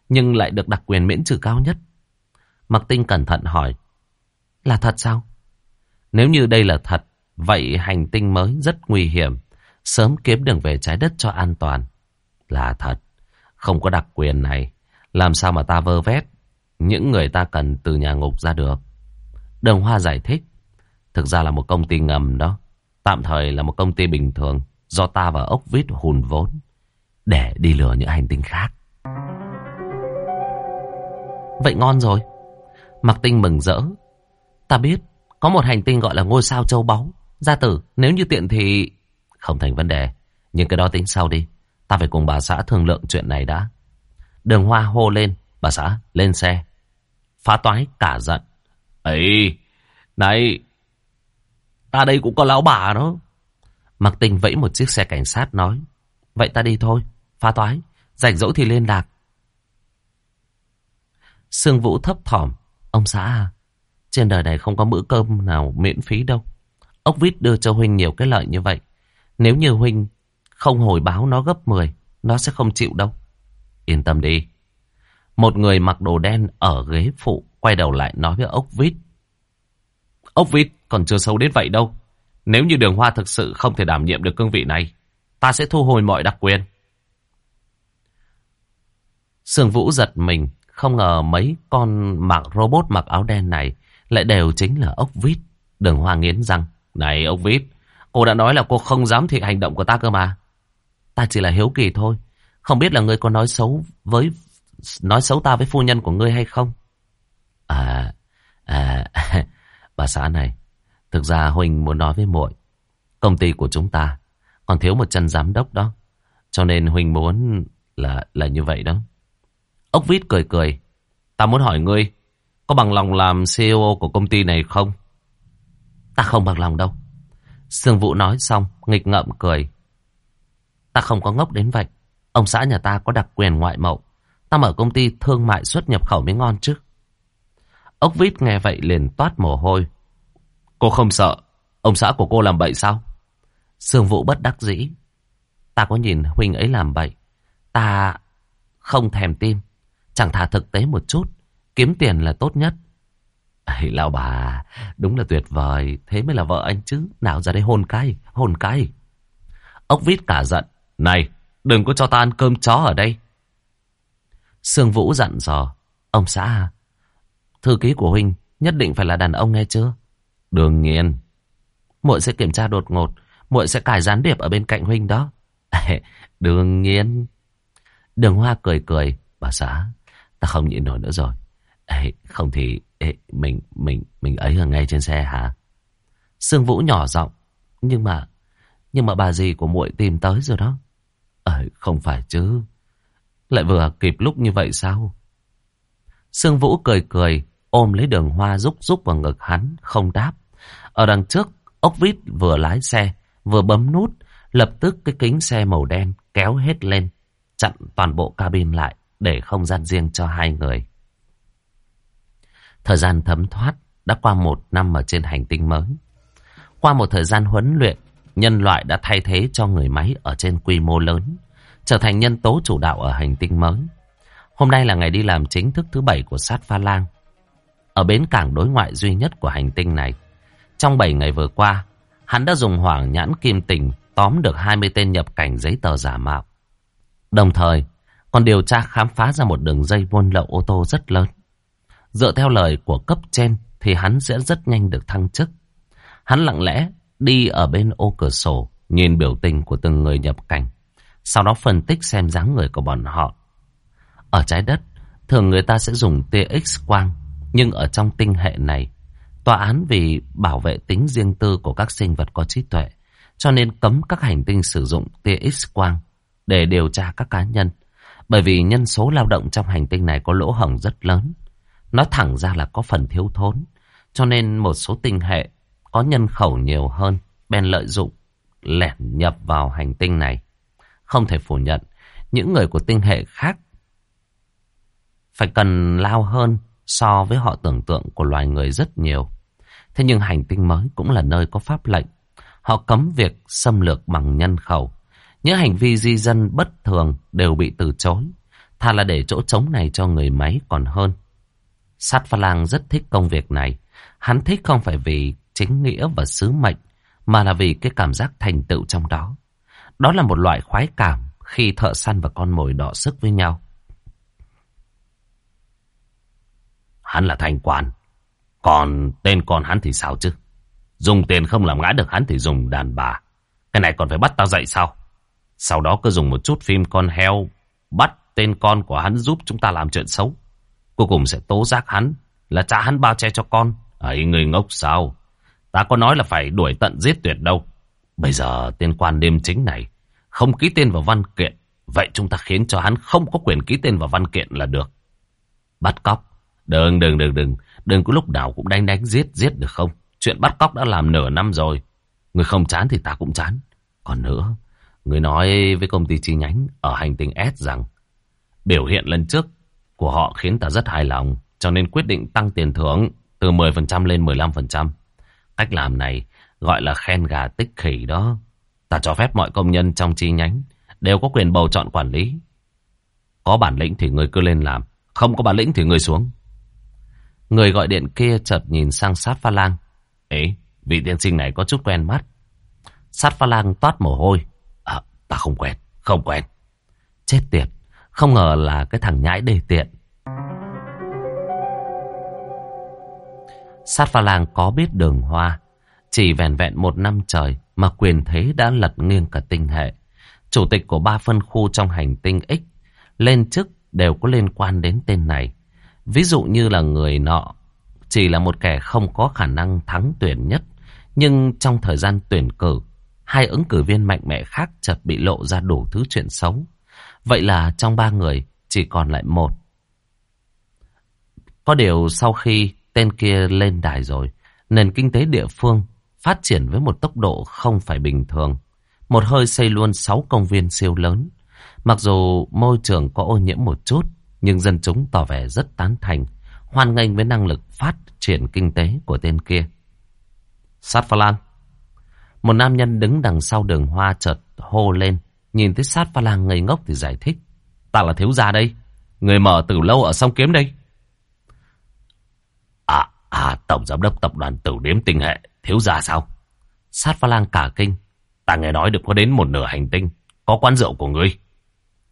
nhưng lại được đặc quyền miễn trừ cao nhất. Mạc Tinh cẩn thận hỏi, là thật sao? Nếu như đây là thật, vậy hành tinh mới rất nguy hiểm, sớm kiếm đường về trái đất cho an toàn. Là thật, không có đặc quyền này, làm sao mà ta vơ vét những người ta cần từ nhà ngục ra được. Đường Hoa giải thích, thực ra là một công ty ngầm đó, tạm thời là một công ty bình thường do ta và ốc vít hùn vốn để đi lừa những hành tinh khác. Vậy ngon rồi. Mạc Tinh mừng rỡ. Ta biết, có một hành tinh gọi là ngôi sao châu báu. Gia tử, nếu như tiện thì... Không thành vấn đề, nhưng cái đó tính sau đi. Ta phải cùng bà xã thương lượng chuyện này đã. Đường Hoa hô lên, bà xã, lên xe. Phá toái cả giận. ấy này, ta đây cũng có lão bà đó. Mặc tình vẫy một chiếc xe cảnh sát nói. Vậy ta đi thôi, phá toái, rảnh rỗi thì liên lạc. Sương Vũ thấp thỏm. Ông xã à, trên đời này không có bữa cơm nào miễn phí đâu. Ốc vít đưa cho Huynh nhiều cái lợi như vậy. Nếu như Huynh không hồi báo nó gấp 10, nó sẽ không chịu đâu. Yên tâm đi. Một người mặc đồ đen ở ghế phụ quay đầu lại nói với ốc vít. Ốc vít còn chưa xấu đến vậy đâu. Nếu như đường hoa thực sự không thể đảm nhiệm được cương vị này, ta sẽ thu hồi mọi đặc quyền. Sương Vũ giật mình, không ngờ mấy con mặc robot mặc áo đen này lại đều chính là ốc vít. Đường hoa nghiến răng. Này ốc vít, cô đã nói là cô không dám thiệt hành động của ta cơ mà. Ta chỉ là hiếu kỳ thôi. Không biết là ngươi có nói xấu với nói xấu ta với phu nhân của ngươi hay không? À, à, bà xã này, thực ra Huỳnh muốn nói với muội, công ty của chúng ta còn thiếu một chân giám đốc đó, cho nên Huỳnh muốn là là như vậy đó. Ốc Vít cười cười, ta muốn hỏi ngươi, có bằng lòng làm CEO của công ty này không? Ta không bằng lòng đâu. Sương Vũ nói xong, nghịch ngợm cười. Ta không có ngốc đến vậy. Ông xã nhà ta có đặc quyền ngoại mậu. Ta mở công ty thương mại xuất nhập khẩu mới ngon chứ. Ốc vít nghe vậy liền toát mồ hôi. Cô không sợ, ông xã của cô làm bậy sao? Sương Vũ bất đắc dĩ. Ta có nhìn huynh ấy làm bậy. Ta không thèm tin. Chẳng thà thực tế một chút. Kiếm tiền là tốt nhất. Ây, lão bà, đúng là tuyệt vời. Thế mới là vợ anh chứ. Nào ra đây hôn cái, hôn cái. Ốc vít cả giận. Này, đừng có cho ta ăn cơm chó ở đây. Sương Vũ dặn dò. Ông xã à, thư ký của Huynh nhất định phải là đàn ông nghe chưa? Đương nhiên. Muội sẽ kiểm tra đột ngột. Muội sẽ cài gián điệp ở bên cạnh Huynh đó. Đương nhiên. Đường Hoa cười cười. Bà xã, ta không nhịn nổi nữa rồi. Ê, không thì ê, mình mình mình ấy ở ngay trên xe hả? Sương Vũ nhỏ giọng, nhưng mà nhưng mà bà gì của muội tìm tới rồi đó. Ờ, không phải chứ. Lại vừa kịp lúc như vậy sao? Sương Vũ cười cười, ôm lấy đường hoa rúc rúc vào ngực hắn, không đáp. Ở đằng trước, ốc vít vừa lái xe, vừa bấm nút, lập tức cái kính xe màu đen kéo hết lên, chặn toàn bộ cabin lại để không gian riêng cho hai người. Thời gian thấm thoát đã qua một năm ở trên hành tinh mới. Qua một thời gian huấn luyện, nhân loại đã thay thế cho người máy ở trên quy mô lớn trở thành nhân tố chủ đạo ở hành tinh mới. Hôm nay là ngày đi làm chính thức thứ bảy của sát pha lang. Ở bến cảng đối ngoại duy nhất của hành tinh này, Trong 7 ngày vừa qua, hắn đã dùng hoàng nhãn kim tình tóm được 20 tên nhập cảnh giấy tờ giả mạo. Đồng thời, còn điều tra khám phá ra một đường dây buôn lậu ô tô rất lớn. Dựa theo lời của cấp trên thì hắn sẽ rất nhanh được thăng chức. Hắn lặng lẽ đi ở bên ô cửa sổ, nhìn biểu tình của từng người nhập cảnh. Sau đó phân tích xem dáng người của bọn họ. Ở trái đất, thường người ta sẽ dùng tia X quang. Nhưng ở trong tinh hệ này, tòa án vì bảo vệ tính riêng tư của các sinh vật có trí tuệ, cho nên cấm các hành tinh sử dụng tia X quang để điều tra các cá nhân. Bởi vì nhân số lao động trong hành tinh này có lỗ hổng rất lớn. Nói thẳng ra là có phần thiếu thốn. Cho nên một số tinh hệ có nhân khẩu nhiều hơn, bèn lợi dụng, lẻn nhập vào hành tinh này. Không thể phủ nhận, những người của tinh hệ khác phải cần lao hơn so với họ tưởng tượng của loài người rất nhiều. Thế nhưng hành tinh mới cũng là nơi có pháp lệnh. Họ cấm việc xâm lược bằng nhân khẩu. Những hành vi di dân bất thường đều bị từ chối. Thà là để chỗ trống này cho người máy còn hơn. Sát pha lang rất thích công việc này. Hắn thích không phải vì chính nghĩa và sứ mệnh, mà là vì cái cảm giác thành tựu trong đó. Đó là một loại khoái cảm khi thợ săn và con mồi đọ sức với nhau. Hắn là thành quan. Còn tên con hắn thì sao chứ? Dùng tiền không làm ngã được hắn thì dùng đàn bà. Cái này còn phải bắt tao dậy sao? Sau đó cứ dùng một chút phim con heo bắt tên con của hắn giúp chúng ta làm chuyện xấu. Cuối cùng sẽ tố giác hắn là cha hắn bao che cho con. Ấy người ngốc sao? Ta có nói là phải đuổi tận giết tuyệt đâu. Bây giờ tên quan đêm chính này không ký tên vào văn kiện. Vậy chúng ta khiến cho hắn không có quyền ký tên vào văn kiện là được. Bắt cóc. Đừng, đừng, đừng, đừng. Đừng có lúc nào cũng đánh đánh giết, giết được không? Chuyện bắt cóc đã làm nửa năm rồi. Người không chán thì ta cũng chán. Còn nữa, người nói với công ty chi nhánh ở hành tinh S rằng biểu hiện lần trước của họ khiến ta rất hài lòng. Cho nên quyết định tăng tiền thưởng từ 10% lên 15%. Cách làm này gọi là khen gà tích khỉ đó. Ta cho phép mọi công nhân trong chi nhánh đều có quyền bầu chọn quản lý. Có bản lĩnh thì người cứ lên làm, không có bản lĩnh thì người xuống. Người gọi điện kia chợt nhìn sang sát pha lang. Ấy, vị tiên sinh này có chút quen mắt. Sát pha lang toát mồ hôi. À, ta không quen, không quen. Chết tiệt, không ngờ là cái thằng nhãi đề tiện. Sát pha lang có biết đường hoa. Chỉ vẹn vẹn một năm trời mà quyền thế đã lật nghiêng cả tinh hệ. Chủ tịch của ba phân khu trong hành tinh X lên chức đều có liên quan đến tên này. Ví dụ như là người nọ chỉ là một kẻ không có khả năng thắng tuyển nhất. Nhưng trong thời gian tuyển cử, hai ứng cử viên mạnh mẽ khác chợt bị lộ ra đủ thứ chuyện xấu. Vậy là trong ba người chỉ còn lại một. Có điều sau khi tên kia lên đài rồi, nền kinh tế địa phương phát triển với một tốc độ không phải bình thường. Một hơi xây luôn sáu công viên siêu lớn. Mặc dù môi trường có ô nhiễm một chút, nhưng dân chúng tỏ vẻ rất tán thành, hoan nghênh với năng lực phát triển kinh tế của tên kia. Sát Pha Lan Một nam nhân đứng đằng sau đường hoa chợt hô lên, nhìn thấy Sát Pha Lan ngây ngốc thì giải thích. Ta là thiếu gia đây, người mở từ lâu ở sông kiếm đây. À, tổng giám đốc tập đoàn tử đếm tinh hệ, thiếu gia sao? Sát Pha Lan cả kinh. Ta nghe nói được có đến một nửa hành tinh, có quán rượu của ngươi.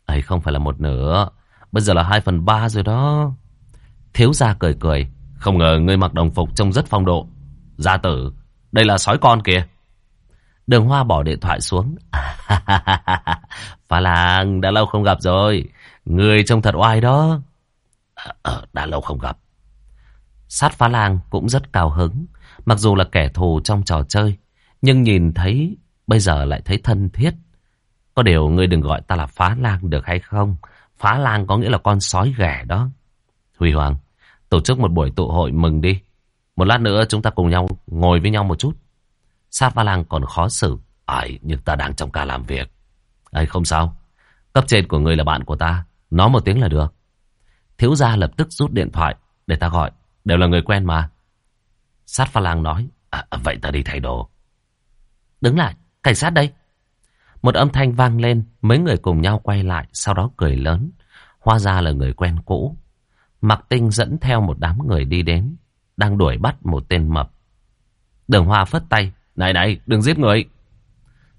ấy không phải là một nửa, Bây giờ là hai phần ba rồi đó. Thiếu gia cười cười. Không ngờ ngươi mặc đồng phục trông rất phong độ. Gia tử, đây là sói con kìa. Đường Hoa bỏ điện thoại xuống. Phá làng, đã lâu không gặp rồi. Người trông thật oai đó. Ờ, à, đã lâu không gặp. Sát phá lang cũng rất cao hứng. Mặc dù là kẻ thù trong trò chơi. Nhưng nhìn thấy bây giờ lại thấy thân thiết. Có điều ngươi đừng gọi ta là phá lang được hay không? Phá lang có nghĩa là con sói ghẻ đó. Huy Hoàng, tổ chức một buổi tụ hội mừng đi. Một lát nữa chúng ta cùng nhau ngồi với nhau một chút. Sát phá lang còn khó xử. Ấy, nhưng ta đang trong ca làm việc. Ấy không sao. Cấp trên của người là bạn của ta. Nói một tiếng là được. Thiếu gia lập tức rút điện thoại để ta gọi. Đều là người quen mà. Sát pha lang nói. À, à, vậy ta đi thay đồ. Đứng lại, cảnh sát đây. Một âm thanh vang lên, mấy người cùng nhau quay lại, sau đó cười lớn. Hóa ra là người quen cũ. Mặc tinh dẫn theo một đám người đi đến, đang đuổi bắt một tên mập. Đường Hoa phất tay. Này này, đừng giết người.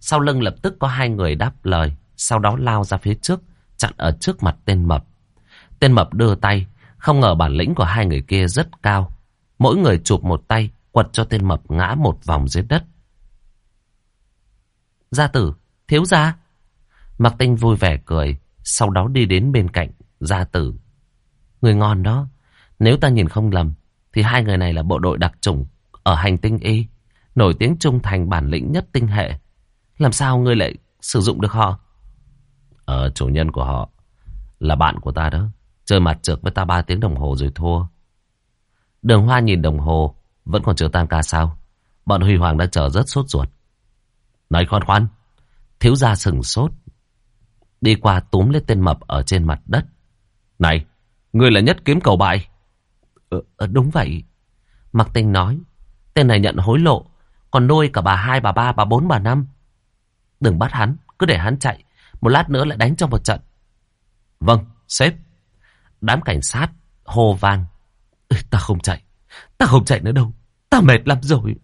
Sau lưng lập tức có hai người đáp lời. Sau đó lao ra phía trước, chặn ở trước mặt tên mập. Tên mập đưa tay, không ngờ bản lĩnh của hai người kia rất cao. Mỗi người chụp một tay, quật cho tên mập ngã một vòng dưới đất. Gia tử, thiếu gia. Mặc tinh vui vẻ cười, sau đó đi đến bên cạnh gia tử. Người ngon đó, nếu ta nhìn không lầm, thì hai người này là bộ đội đặc chủng ở hành tinh Y, nổi tiếng trung thành bản lĩnh nhất tinh hệ. Làm sao ngươi lại sử dụng được họ? Ờ, chủ nhân của họ là bạn của ta đó. Chơi mặt trượt với ta ba tiếng đồng hồ rồi thua. Đường Hoa nhìn đồng hồ, vẫn còn chưa tan ca sao? Bọn Huy Hoàng đã chờ rất sốt ruột. Nói khoan khoan, thiếu gia sừng sốt. Đi qua túm lấy tên mập ở trên mặt đất. Này, người là nhất kiếm cầu bại. Ừ, đúng vậy. mặc Tinh nói, tên này nhận hối lộ, còn nuôi cả bà hai, bà ba, bà bốn, bà năm. Đừng bắt hắn, cứ để hắn chạy. Một lát nữa lại đánh trong một trận. Vâng, sếp. Đám cảnh sát hô vang. Ta không chạy. Ta không chạy nữa đâu. Ta mệt lắm rồi.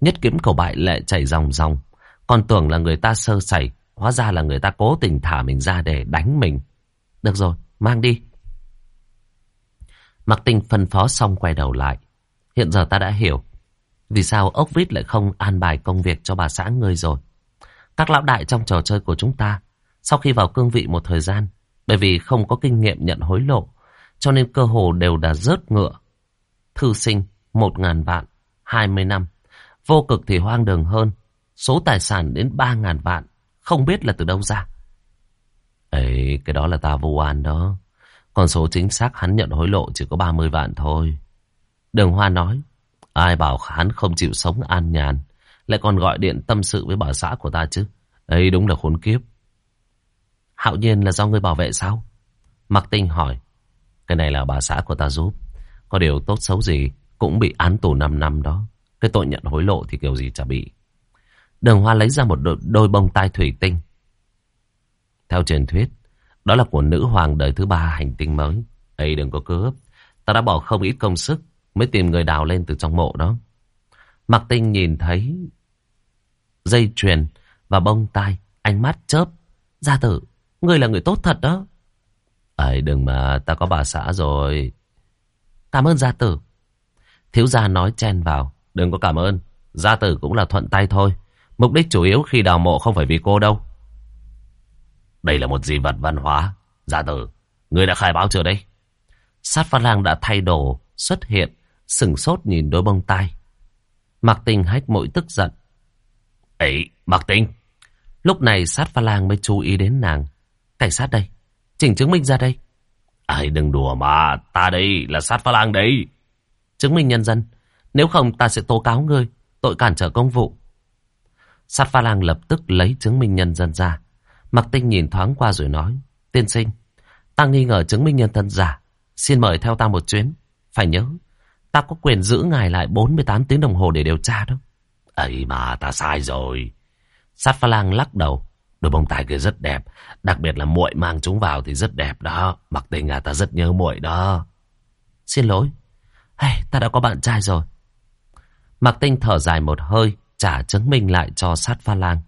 Nhất kiếm cầu bại lại chảy ròng ròng. Còn tưởng là người ta sơ sẩy. Hóa ra là người ta cố tình thả mình ra để đánh mình. Được rồi, mang đi. Mặc tình phân phó xong quay đầu lại. Hiện giờ ta đã hiểu. Vì sao ốc vít lại không an bài công việc cho bà xã ngươi rồi. Các lão đại trong trò chơi của chúng ta. Sau khi vào cương vị một thời gian. Bởi vì không có kinh nghiệm nhận hối lộ. Cho nên cơ hồ đều đã rớt ngựa. Thư sinh, một ngàn vạn, hai mươi năm. Vô cực thì hoang đường hơn. Số tài sản đến ba ngàn vạn. Không biết là từ đâu ra. Ấy, cái đó là ta vô an đó. Còn số chính xác hắn nhận hối lộ chỉ có 30 vạn thôi. Đường Hoa nói, ai bảo hắn không chịu sống an nhàn, lại còn gọi điện tâm sự với bà xã của ta chứ. Ấy đúng là khốn kiếp. Hạo nhiên là do ngươi bảo vệ sao? Mặc tinh hỏi, cái này là bà xã của ta giúp. Có điều tốt xấu gì cũng bị án tù 5 năm đó. Cái tội nhận hối lộ thì kiểu gì chả bị. Đường Hoa lấy ra một đôi, đôi bông tai thủy tinh. Theo truyền thuyết, đó là của nữ hoàng đời thứ ba hành tinh mới. ấy đừng có cướp. Ta đã bỏ không ít công sức mới tìm người đào lên từ trong mộ đó. Mạc Tinh nhìn thấy dây chuyền và bông tai, ánh mắt chớp. Gia tử, ngươi là người tốt thật đó. Ấy đừng mà, ta có bà xã rồi. Cảm ơn gia tử. Thiếu gia nói chen vào. Đừng có cảm ơn. Gia tử cũng là thuận tay thôi. Mục đích chủ yếu khi đào mộ không phải vì cô đâu. Đây là một di vật văn hóa. Gia tử, người đã khai báo chưa đấy? Sát pha lang đã thay đồ, xuất hiện, sừng sốt nhìn đôi bông tai. Mạc Tinh hách mũi tức giận. Ấy, Mạc Tinh! Lúc này sát pha lang mới chú ý đến nàng. Cảnh sát đây, chỉnh chứng minh ra đây. Ai đừng đùa mà, ta đây là sát pha lang đấy. Chứng minh nhân dân, nếu không ta sẽ tố cáo ngươi, tội cản trở công vụ. Sát pha lang lập tức lấy chứng minh nhân dân ra. Mạc Tinh nhìn thoáng qua rồi nói. Tiên sinh, ta nghi ngờ chứng minh nhân thân giả. Xin mời theo ta một chuyến. Phải nhớ, ta có quyền giữ ngài lại 48 tiếng đồng hồ để điều tra đó. ấy mà ta sai rồi. Sát pha lang lắc đầu. Đôi bông tai kia rất đẹp. Đặc biệt là muội mang chúng vào thì rất đẹp đó. Mặc tình à ta rất nhớ muội đó. Xin lỗi. Hey, ta đã có bạn trai rồi. Mặc Tinh thở dài một hơi, trả chứng minh lại cho sát pha lang.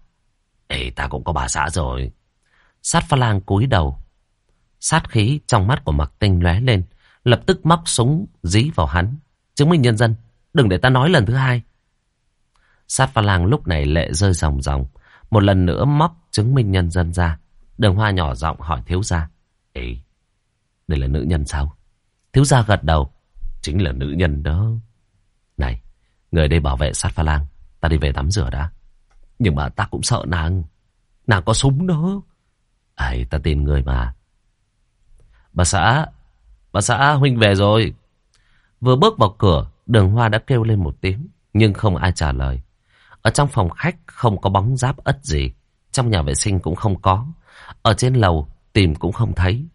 Ê, ta cũng có bà xã rồi. Sát pha lang cúi đầu. Sát khí trong mắt của Mặc Tinh lóe lên, lập tức móc súng dí vào hắn. Chứng minh nhân dân, đừng để ta nói lần thứ hai. Sát pha lang lúc này lệ rơi ròng ròng. Một lần nữa móc chứng minh nhân dân ra. Đường hoa nhỏ giọng hỏi thiếu gia. Ê, đây là nữ nhân sao? Thiếu gia gật đầu. Chính là nữ nhân đó. Này, người đây bảo vệ sát pha lang. Ta đi về tắm rửa đã. Nhưng mà ta cũng sợ nàng. Nàng có súng đó. Ấy, ta tin người mà. Bà xã, bà xã huynh về rồi. Vừa bước vào cửa, đường hoa đã kêu lên một tiếng, nhưng không ai trả lời. Ở trong phòng khách không có bóng giáp ất gì, trong nhà vệ sinh cũng không có. Ở trên lầu tìm cũng không thấy.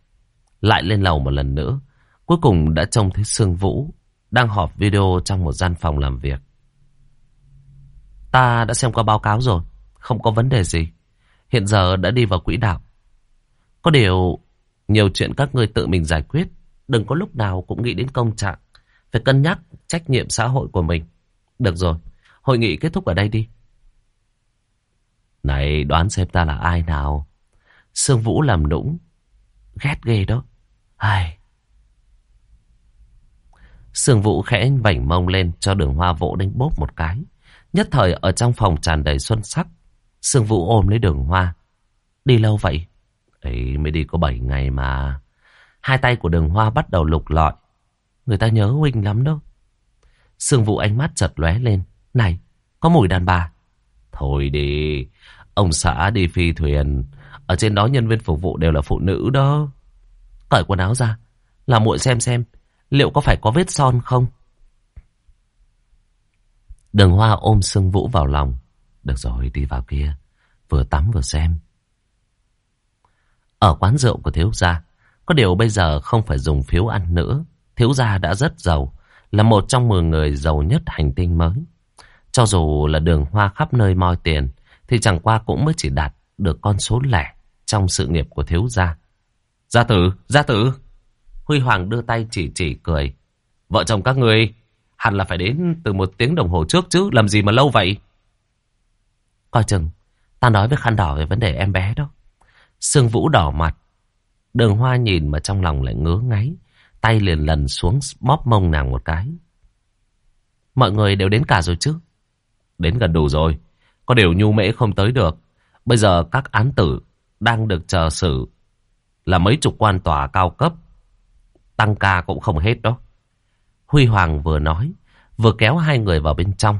Lại lên lầu một lần nữa, cuối cùng đã trông thấy Sương Vũ đang họp video trong một gian phòng làm việc. Ta đã xem qua báo cáo rồi, không có vấn đề gì. Hiện giờ đã đi vào quỹ đạo. Có điều, nhiều chuyện các ngươi tự mình giải quyết. Đừng có lúc nào cũng nghĩ đến công trạng. Phải cân nhắc trách nhiệm xã hội của mình. Được rồi, Hội nghị kết thúc ở đây đi. Này, đoán xem ta là ai nào. Sương Vũ làm nũng. Ghét ghê đó. Ai... Sương Vũ khẽ vảnh mông lên cho đường hoa vỗ đánh bốp một cái. Nhất thời ở trong phòng tràn đầy xuân sắc. Sương Vũ ôm lấy đường hoa. Đi lâu vậy? Ấy mới đi có 7 ngày mà. Hai tay của đường hoa bắt đầu lục lọi. Người ta nhớ huynh lắm đâu. Sương Vũ ánh mắt chật lóe lên. Này, có mùi đàn bà. Thôi đi, ông xã đi phi thuyền. Ở trên đó nhân viên phục vụ đều là phụ nữ đó. Cởi quần áo ra, là muội xem xem, liệu có phải có vết son không? Đường hoa ôm Sương Vũ vào lòng. Được rồi, đi vào kia, vừa tắm vừa xem. Ở quán rượu của thiếu gia, có điều bây giờ không phải dùng phiếu ăn nữa. Thiếu gia đã rất giàu, là một trong 10 người giàu nhất hành tinh mới. Cho dù là đường hoa khắp nơi moi tiền, thì chẳng qua cũng mới chỉ đạt được con số lẻ trong sự nghiệp của thiếu gia. Gia tử, gia tử. Huy Hoàng đưa tay chỉ chỉ cười. Vợ chồng các người hẳn là phải đến từ một tiếng đồng hồ trước chứ, làm gì mà lâu vậy? Coi chừng, ta nói với khăn đỏ về vấn đề em bé đó. Sương Vũ đỏ mặt. Đường hoa nhìn mà trong lòng lại ngứa ngáy. Tay liền lần xuống bóp mông nàng một cái. Mọi người đều đến cả rồi chứ? Đến gần đủ rồi. Có điều nhu mễ không tới được. Bây giờ các án tử đang được chờ xử là mấy chục quan tòa cao cấp. Tăng ca cũng không hết đó. Huy Hoàng vừa nói, vừa kéo hai người vào bên trong.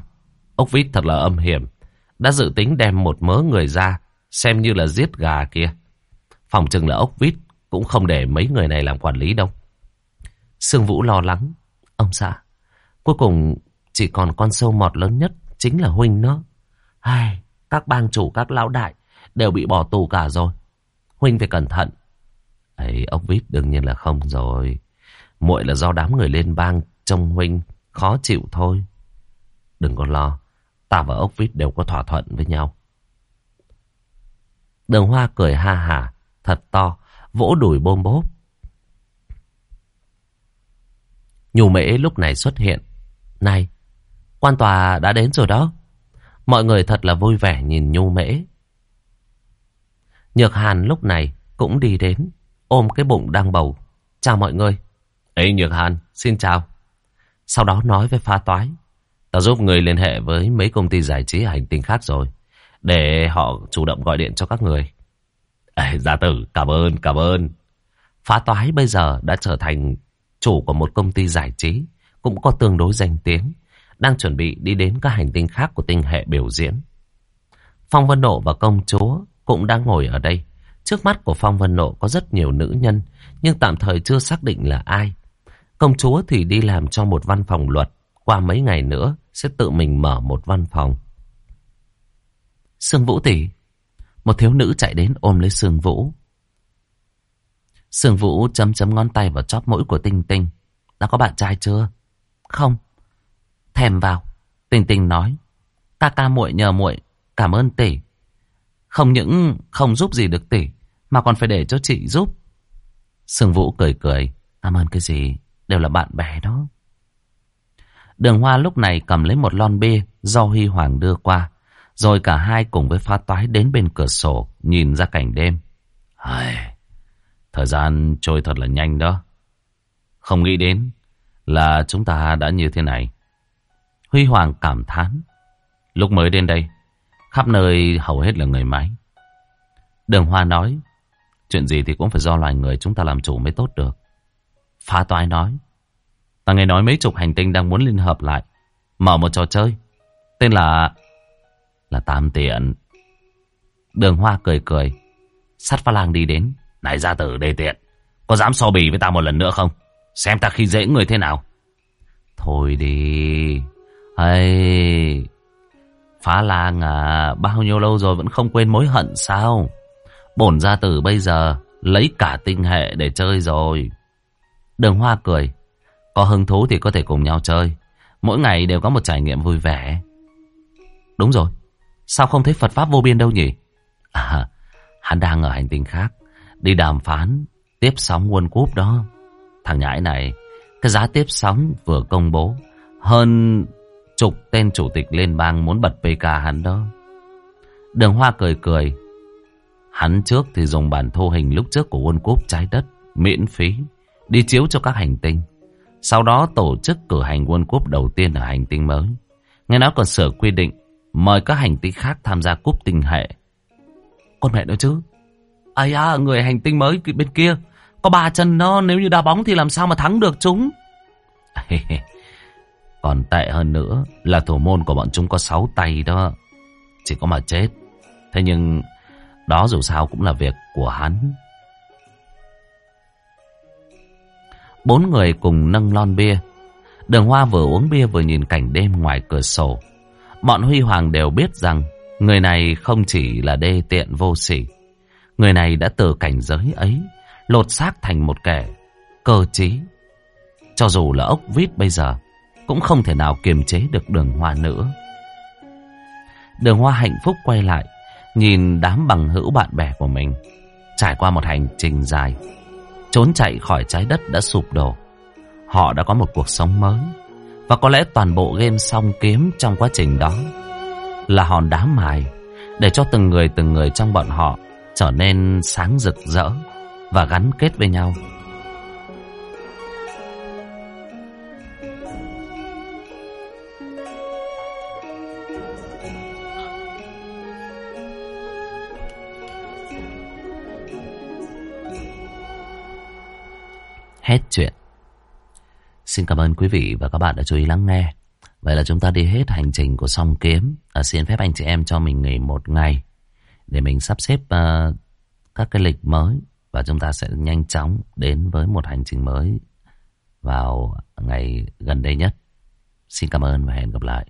Ốc vít thật là âm hiểm. Đã dự tính đem một mớ người ra, xem như là giết gà kia. Phòng chừng là ốc vít cũng không để mấy người này làm quản lý đâu. Sương Vũ lo lắng. Ông xã, cuối cùng chỉ còn con sâu mọt lớn nhất chính là Huynh nữa. Ai, các bang chủ, các lão đại đều bị bỏ tù cả rồi. Huynh phải cẩn thận. Ấy, ốc vít đương nhiên là không rồi. muội là do đám người lên bang trông Huynh khó chịu thôi. Đừng có lo, ta và ốc vít đều có thỏa thuận với nhau. Đường Hoa cười ha hả, thật to, vỗ đùi bôm bốp. Nhù mễ lúc này xuất hiện. Này, quan tòa đã đến rồi đó. Mọi người thật là vui vẻ nhìn Nhu mễ. Nhược Hàn lúc này cũng đi đến, ôm cái bụng đang bầu. Chào mọi người. Ê Nhược Hàn, xin chào. Sau đó nói với pha toái. Ta giúp người liên hệ với mấy công ty giải trí hành tinh khác rồi. Để họ chủ động gọi điện cho các người. Ê, gia tử, cảm ơn, cảm ơn. Phá toái bây giờ đã trở thành chủ của một công ty giải trí, cũng có tương đối danh tiếng, đang chuẩn bị đi đến các hành tinh khác của tinh hệ biểu diễn. Phong Vân Nộ và công chúa cũng đang ngồi ở đây. Trước mắt của Phong Vân Nộ có rất nhiều nữ nhân, nhưng tạm thời chưa xác định là ai. Công chúa thì đi làm cho một văn phòng luật, qua mấy ngày nữa sẽ tự mình mở một văn phòng. Sương Vũ tỷ, một thiếu nữ chạy đến ôm lấy Sương Vũ. Sương Vũ chấm chấm ngón tay vào chóp mũi của Tinh Tinh. Đã có bạn trai chưa? Không. Thèm vào. tình tình nói. Ta ca muội nhờ muội cảm ơn tỷ. Không những không giúp gì được tỷ, mà còn phải để cho chị giúp. Sương Vũ cười cười. Cảm ơn cái gì? Đều là bạn bè đó. Đường Hoa lúc này cầm lấy một lon bia do Huy Hoàng đưa qua. Rồi cả hai cùng với pha toái đến bên cửa sổ, nhìn ra cảnh đêm. Ai... Thời gian trôi thật là nhanh đó. Không nghĩ đến là chúng ta đã như thế này. Huy Hoàng cảm thán. Lúc mới đến đây, khắp nơi hầu hết là người máy. Đường Hoa nói, chuyện gì thì cũng phải do loài người chúng ta làm chủ mới tốt được. Phá toái nói, ta nghe nói mấy chục hành tinh đang muốn liên hợp lại, mở một trò chơi, tên là... là Tam Tiện. Đường Hoa cười cười, sát pha lang đi đến. Này gia tử đề tiện Có dám so bì với ta một lần nữa không Xem ta khi dễ người thế nào Thôi đi hay Phá lang à Bao nhiêu lâu rồi vẫn không quên mối hận sao? Bổn gia tử bây giờ Lấy cả tinh hệ để chơi rồi. Đường hoa cười, Có hứng thú thì có thể cùng nhau chơi. Mỗi ngày đều có một trải nghiệm vui vẻ. Đúng rồi, Sao không thấy Phật Pháp vô biên đâu nhỉ? À Hắn đang ở hành tinh khác, Đi đàm phán, Tiếp sóng World Cup đó. Thằng nhãi này, Cái giá tiếp sóng vừa công bố, Hơn Trục tên chủ tịch liên bang muốn bật PK hắn đó. Đường Hoa cười cười. Hắn trước thì dùng bản thô hình lúc trước của World Cup trái đất miễn phí đi chiếu cho các hành tinh. Sau đó tổ chức cử hành World Cup đầu tiên ở hành tinh mới. Nghe nói còn sửa quy định mời các hành tinh khác tham gia cúp tinh hệ. Con mẹ nói chứ. Ây à, người hành tinh mới bên kia có ba chân nó nếu như đá bóng thì làm sao mà thắng được chúng. Còn tệ hơn nữa là thủ môn của bọn chúng có sáu tay đó. Chỉ có mà chết. Thế nhưng, đó dù sao cũng là việc của hắn. Bốn người cùng nâng lon bia. Đường Hoa vừa uống bia vừa nhìn cảnh đêm ngoài cửa sổ. Bọn Huy Hoàng đều biết rằng người này không chỉ là đê tiện vô sỉ. Người này đã từ cảnh giới ấy lột xác thành một kẻ cơ trí. Cho dù là ốc vít bây giờ cũng không thể nào kiềm chế được đường hoa nữa. Đường hoa hạnh phúc quay lại, nhìn đám bằng hữu bạn bè của mình. Trải qua một hành trình dài, trốn chạy khỏi trái đất đã sụp đổ. Họ đã có một cuộc sống mới. Và có lẽ toàn bộ game song kiếm trong quá trình đó là hòn đá mài để cho từng người từng người trong bọn họ trở nên sáng rực rỡ và gắn kết với nhau. Hết chuyện. Xin cảm ơn quý vị và các bạn đã chú ý lắng nghe. Vậy là chúng ta đi hết hành trình của song kiếm. À, xin phép anh chị em cho mình nghỉ một ngày để mình sắp xếp uh, các cái lịch mới và chúng ta sẽ nhanh chóng đến với một hành trình mới vào ngày gần đây nhất. Xin cảm ơn và hẹn gặp lại.